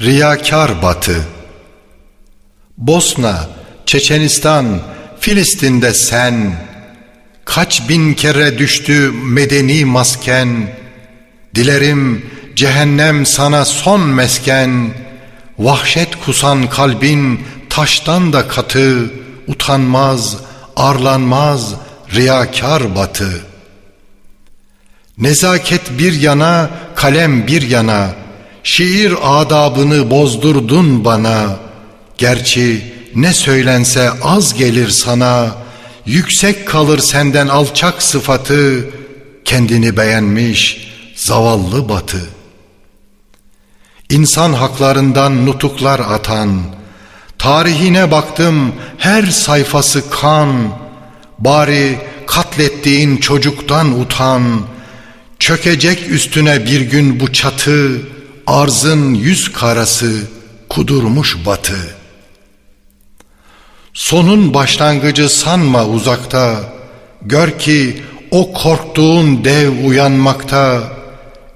Riyakar Batı. Bosna, Çeçenistan, Filistin'de sen. Kaç bin kere düştü medeni masken. Dilerim cehennem sana son mesken. Vahşet kusan kalbin taştan da katı. Utanmaz, arlanmaz, riyakar batı. Nezaket bir yana, kalem bir yana Şiir adabını bozdurdun bana. Gerçi ne söylense az gelir sana. Yüksek kalır senden alçak sıfatı. Kendini beğenmiş zavallı batı. İnsan haklarından nutuklar atan. Tarihine baktım her sayfası kan. Bari katlettiğin çocuktan utan. Çökecek üstüne bir gün bu çatı Arzın yüz karası kudurmuş batı. Sonun başlangıcı sanma uzakta. Gör ki o korktuğun dev uyanmakta.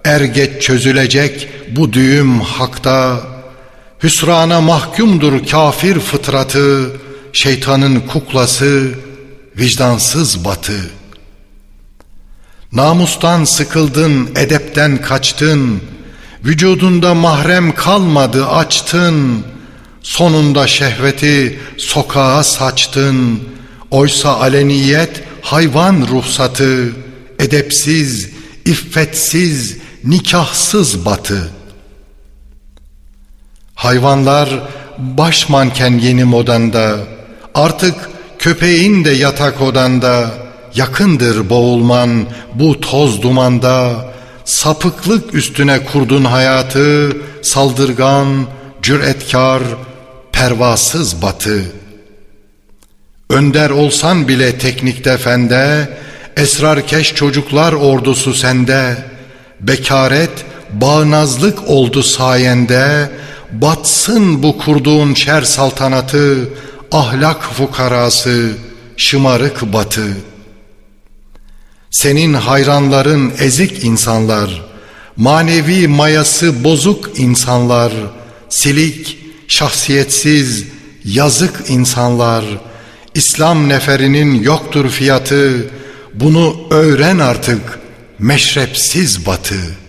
Er geç çözülecek bu düğüm hakta. Hüsrana mahkumdur kafir fıtratı. Şeytanın kuklası vicdansız batı. Namustan sıkıldın, edepten kaçtın Vücudunda mahrem kalmadı açtın. Sonunda şehveti sokağa saçtın. Oysa aleniyet hayvan ruhsatı Edepsiz, iffetsiz, nikahsız batı. Hayvanlar baş manken yeni modanda. Artık köpeğin de yatak odanda. Yakındır boğulman bu toz dumanda Sapıklık üstüne kurdun hayatı Saldırgan, cüretkar, pervasız batı. Önder olsan bile teknikte fende Esrarkeş çocuklar ordusu sende. Bekaret, bağnazlık oldu sayende Batsın bu kurduğun şer saltanatı Ahlak fukarası, şımarık batı Senin hayranların ezik insanlar Manevi mayası bozuk insanlar Silik, şahsiyetsiz, yazık insanlar İslam neferinin yoktur fiyatı Bunu öğren artık meşrepsiz batı.''